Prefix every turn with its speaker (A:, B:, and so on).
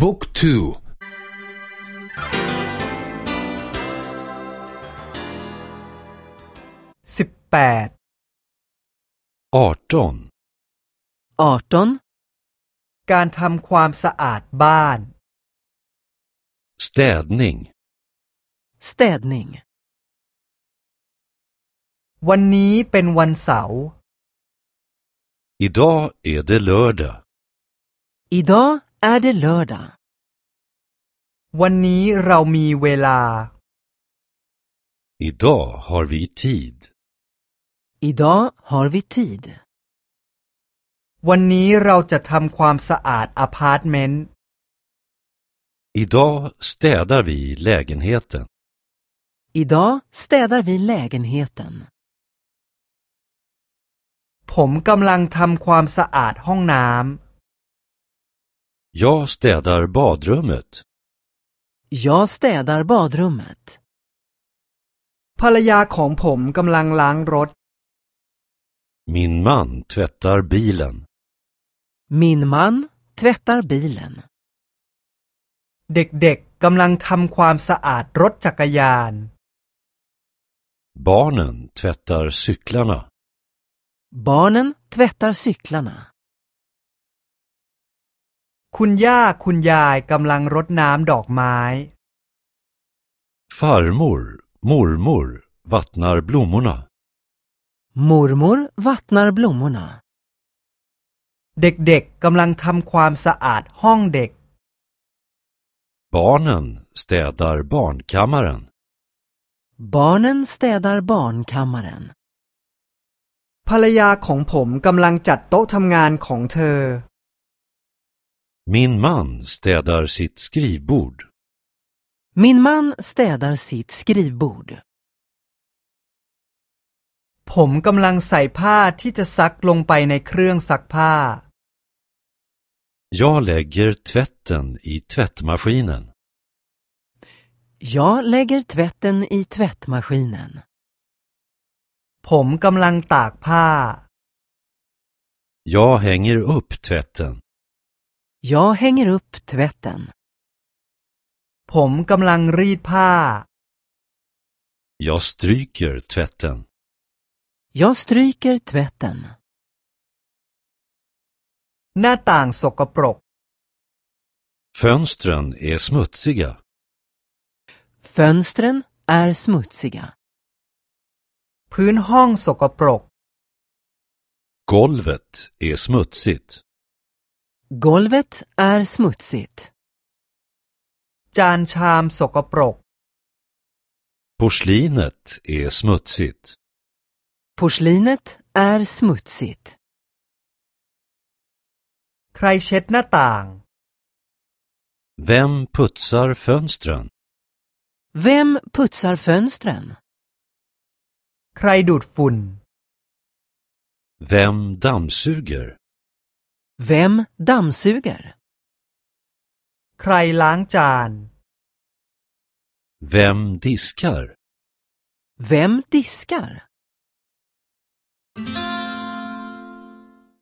A: บุ๊กทู
B: สิบแปด
A: arton
C: 18.
B: การทำความสะอาดบ้าน
A: städning
C: Städning.
B: วันนี้เป็นวันเสาร์
A: Idag är det lördag.
C: Idag är det lördag.
B: วันนี้เรามีเวลา
A: Idag har vi tid.
C: Idag har vi tid.
B: วันนี้เราจะทำความสะอาดอพาร์ตเมนต์
A: Idag städar vi lägenheten.
C: Idag städar vi lägenheten.
B: ผมกำลังทำความสะอาดห้องน้
A: Jag städar badrummet.
C: Jag städar badrummet. ำ
B: ภรรยาของผมกำลังล้างรถ
A: Min man tvättar bilen.
C: Min man tvättar bilen.
B: เด็กๆกำลังทำความสะอาดรถจักรยาน
A: Barnen tvättar cyklarna.
C: Barnen tvättar cyklarna.
B: คุณย่าคุณยายกำลังรดน้ำดอกไม้
A: Farmor, mormor vattnar blommorna.
C: Mormor vattnar blommorna.
B: เด็กๆกำลังทำความสะอาดห้องเด็ก
A: Barnen städar barnkammaren.
C: Barnen städar barnkammaren.
B: ภรรยาของผมกำลังจัดโต๊ะทำงานของเธอ
A: Min man städar sitt skrivbord.
C: Min man städar sitt skrivbord.
B: ผมกำลังใส่ผ้าที่จะซักลงไปในเครื่องซักผ้า
A: Jag lägger tvätten i tvättmaskinen.
C: Jag lägger tvätten i tvättmaskinen.
B: ผมกำลังตากผ้า
A: Jag hänger upp tvätten.
C: Jag hänger upp tvätten.
B: ผมกำลังรีดผ้า
A: Jag stryker tvätten.
C: Jag stryker tvätten.
B: หน้าต่างสกปรก
A: Fönstren är smutsiga.
C: Fönstren är smutsiga.
B: พื้นห้องสกปรก
A: Golvet är smutsigt.
C: Golvet är smutsigt.
B: จานชามสกปรก
A: Porslinet är smutsigt.
C: Porslinet är smutsigt.
B: ใครเช็ดหน้าต่าง
A: Vem putsar fönstren?
C: Vem putsar fönstren?
B: ใครดูดฝุ่น
A: Vem dammsuger?
C: Vem dammsuger?
B: ใครล้างจาน
A: Vem diskar?
C: Vem diskar?